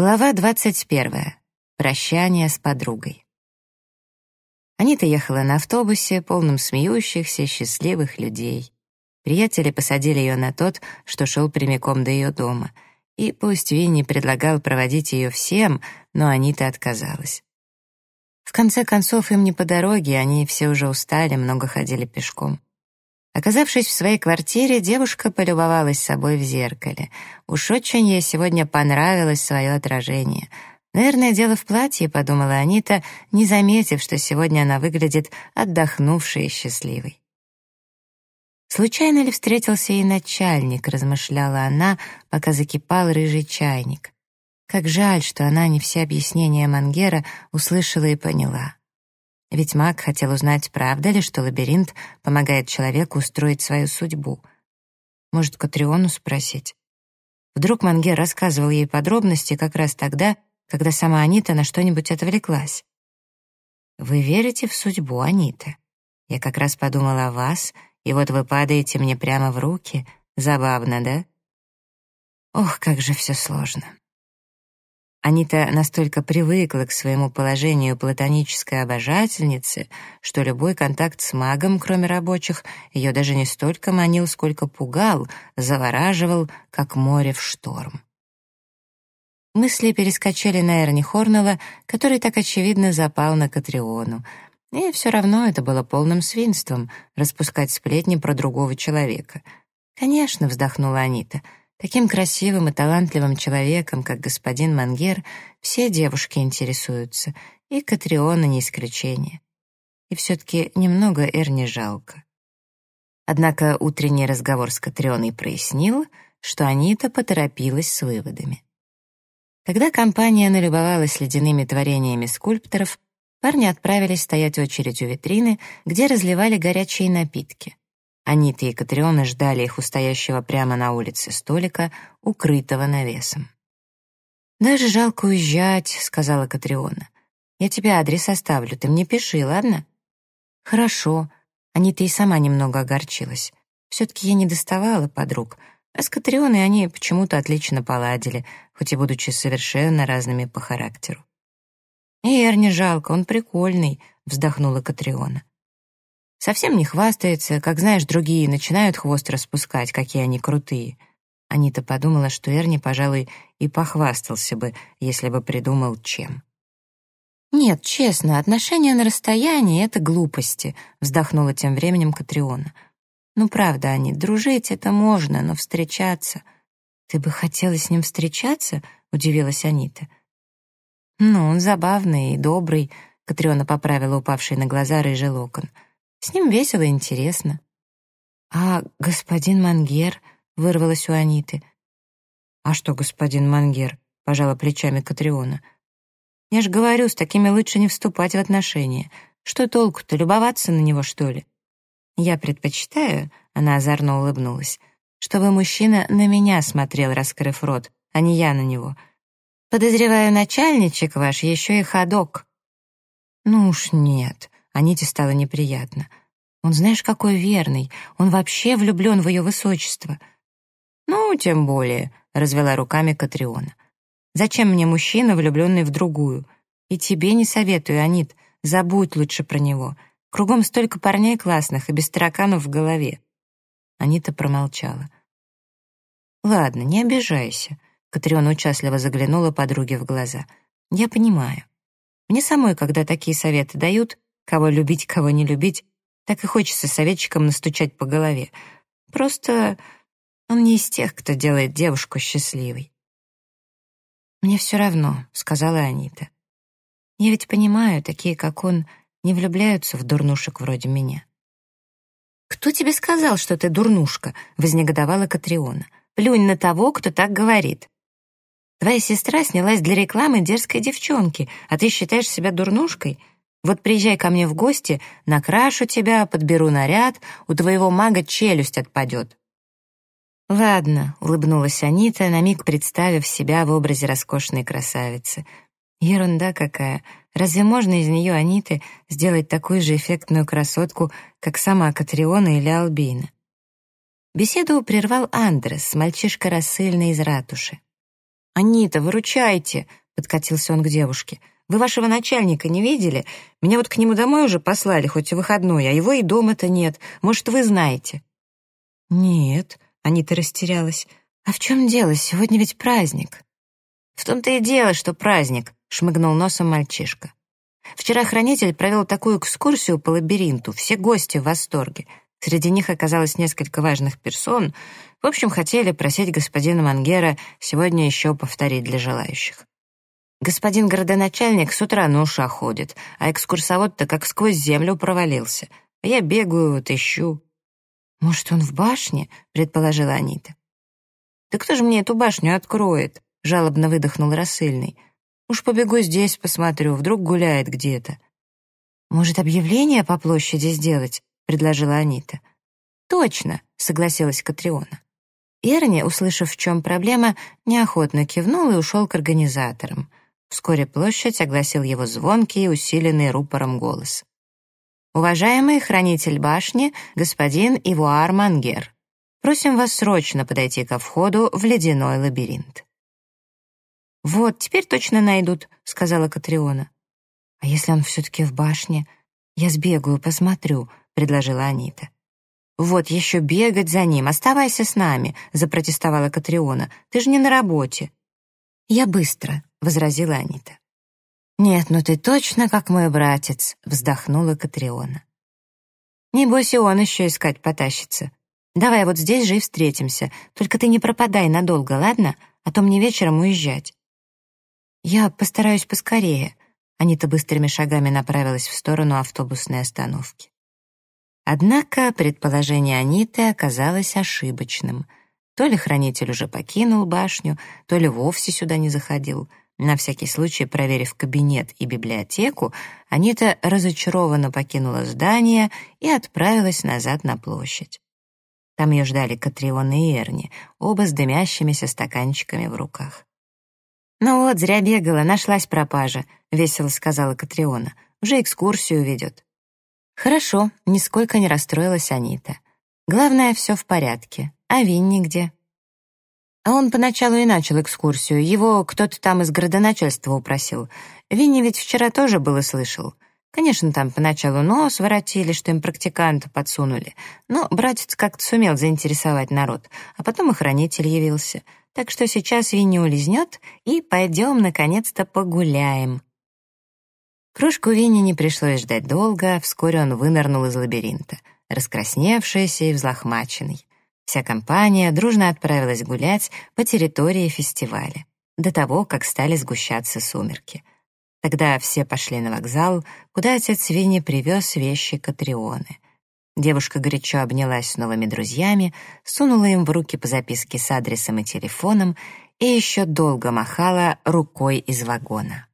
Глава двадцать первая. Прощание с подругой. Анита ехала на автобусе, полном смеющихся, счастливых людей. Приятели посадили ее на тот, что шел прямиком до ее дома. И пусть Винни предлагал проводить ее всем, но Анита отказалась. В конце концов, им не по дороге, они все уже устали, много ходили пешком. Оказавшись в своей квартире, девушка полюбовалась собой в зеркале. Уж очень ей сегодня понравилось свое отражение. Наверное, дело в платье, подумала Анита, не заметив, что сегодня она выглядит отдохнувшей и счастливой. Случайно ли встретился ей начальник, размышляла она, пока закипал рыжий чайник. Как жаль, что она не все объяснения Мангера услышала и поняла. Ведь маг хотел узнать, правда ли, что лабиринт помогает человеку устроить свою судьбу. Может, Катриону спросить? Вдруг Мангер рассказывал ей подробности как раз тогда, когда сама Анита на что-нибудь отвлеклась. «Вы верите в судьбу, Анита? Я как раз подумала о вас, и вот вы падаете мне прямо в руки. Забавно, да?» Ох, как же все сложно. Анита настолько привыкла к своему положению платонической обожательницы, что любой контакт с магом, кроме рабочих, ее даже не столько манил, сколько пугал, завораживал, как море в шторм. Мысли перескочили на Эрни Хорнелла, который так очевидно запал на Катриону. И все равно это было полным свинством — распускать сплетни про другого человека. «Конечно», — вздохнула Анита, — Таким красивым и талантливым человеком, как господин Мангер, все девушки интересуются, и Катриона не исключение. И все-таки немного Эрни жалко. Однако утренний разговор с Катрионой прояснил, что Анита поторопилась с выводами. Когда компания налюбовалась ледяными творениями скульпторов, парни отправились стоять очередь у витрины, где разливали горячие напитки. Анита и Катриона ждали их у стоящего прямо на улице столика, укрытого навесом. «Даже жалко уезжать», — сказала Катриона. «Я тебе адрес оставлю, ты мне пиши, ладно?» «Хорошо». Анита и сама немного огорчилась. Все-таки я не доставала подруг, а с Катрионой они почему-то отлично поладили, хоть и будучи совершенно разными по характеру. «И Эрни жалко, он прикольный», — вздохнула Катриона. Совсем не хвастается, как знаешь, другие начинают хвост распускать, какие они крутые. Анита подумала, что Эрни, пожалуй, и похвастался бы, если бы придумал чем. «Нет, честно, отношения на расстоянии — это глупости», — вздохнула тем временем Катриона. «Ну, правда, Ани, дружить — это можно, но встречаться...» «Ты бы хотела с ним встречаться?» — удивилась Анита. «Ну, он забавный и добрый», — Катриона поправила упавший на глаза рыжий локон — с ним весело и интересно. «А господин Мангер?» — вырвалось у Аниты. «А что, господин Мангер?» — пожала плечами Катриона. «Я ж говорю, с такими лучше не вступать в отношения. Что толку-то, любоваться на него, что ли?» «Я предпочитаю», — она озорно улыбнулась, «чтобы мужчина на меня смотрел, раскрыв рот, а не я на него. Подозреваю, начальничек ваш еще и ходок». «Ну уж нет», Аните стало неприятно. Он знаешь, какой верный. Он вообще влюблен в ее высочество. Ну, тем более, развела руками Катриона. Зачем мне мужчина, влюбленный в другую? И тебе не советую, Анит. Забудь лучше про него. Кругом столько парней классных и без тараканов в голове. Анита промолчала. «Ладно, не обижайся», — Катриона участливо заглянула подруге в глаза. «Я понимаю. Мне самой, когда такие советы дают, Кого любить, кого не любить, так и хочется советчикам настучать по голове. Просто он не из тех, кто делает девушку счастливой. «Мне все равно», — сказала Анита. «Я ведь понимаю, такие, как он, не влюбляются в дурнушек вроде меня». «Кто тебе сказал, что ты дурнушка?» — вознегодовала Катриона. «Плюнь на того, кто так говорит. Твоя сестра снялась для рекламы дерзкой девчонки, а ты считаешь себя дурнушкой? Вот приезжай ко мне в гости, накрашу тебя, подберу наряд, у твоего мага челюсть отпадет». «Ладно», — улыбнулась Анита, на миг представив себя в образе роскошной красавицы. «Ерунда какая! Разве можно из нее, Аниты, сделать такую же эффектную красотку, как сама Катриона или Албина?» Беседу прервал Андрес, мальчишка рассыльный из ратуши. «Анита, выручайте!» — подкатился он к девушке. «Вы вашего начальника не видели? Меня вот к нему домой уже послали, хоть и выходной, а его и дома-то нет. Может, вы знаете?» «Нет», — Анита растерялась. «А в чем дело? Сегодня ведь праздник». «В том-то и дело, что праздник», — шмыгнул носом мальчишка. «Вчера хранитель провел такую экскурсию по лабиринту, все гости в восторге. Среди них оказалось несколько важных персон. В общем, хотели просить господина Мангера сегодня еще повторить для желающих. Господин городоначальник с утра на ушах ходит, а экскурсовод-то как сквозь землю провалился. я бегаю, вот ищу. «Может, он в башне?» — предположила Анита. «Да кто же мне эту башню откроет?» — жалобно выдохнул рассыльный. «Уж побегу здесь, посмотрю, вдруг гуляет где-то». «Может, объявление по площади сделать?» — предложила Анита. «Точно», — согласилась Катриона. Эрни, услышав, в чем проблема, неохотно кивнул и ушел к организаторам. Вскоре площадь огласил его звонкий и усиленный рупором голос. «Уважаемый хранитель башни, господин Ивуар Мангер, просим вас срочно подойти ко входу в ледяной лабиринт». «Вот, теперь точно найдут», — сказала Катриона. «А если он все-таки в башне? Я сбегаю, посмотрю», — предложила Анита. «Вот еще бегать за ним, оставайся с нами», — запротестовала Катриона. «Ты же не на работе». «Я быстро», — возразила Анита. «Нет, ну ты точно как мой братец», — вздохнула Катриона. «Небось и он еще искать потащится. Давай вот здесь же и встретимся, только ты не пропадай надолго, ладно? А то мне вечером уезжать». «Я постараюсь поскорее», — Анита быстрыми шагами направилась в сторону автобусной остановки. Однако предположение Аниты оказалось ошибочным. То ли хранитель уже покинул башню, то ли вовсе сюда не заходил — на всякий случай, проверив кабинет и библиотеку, Анита разочарованно покинула здание и отправилась назад на площадь. Там ее ждали Катриона и Эрни, оба с дымящимися стаканчиками в руках. «Ну вот, зря бегала, нашлась пропажа», — весело сказала Катриона. «Уже экскурсию ведет». «Хорошо», — нисколько не расстроилась Анита. «Главное, все в порядке. А Винни где?» А он поначалу и начал экскурсию. Его кто-то там из городоначальства упросил. Винни ведь вчера тоже было слышал. Конечно, там поначалу нос воротили, что им практиканта подсунули. Но братец как-то сумел заинтересовать народ. А потом и хранитель явился. Так что сейчас Винни улизнет, и пойдем, наконец-то, погуляем. Кружку Винни не пришлось ждать долго, вскоре он вынырнул из лабиринта, раскрасневшийся и взлохмаченный. Вся компания дружно отправилась гулять по территории фестиваля, до того, как стали сгущаться сумерки. Тогда все пошли на вокзал, куда отец Винни привез вещи Катрионы. Девушка горячо обнялась с новыми друзьями, сунула им в руки по записке с адресом и телефоном и еще долго махала рукой из вагона.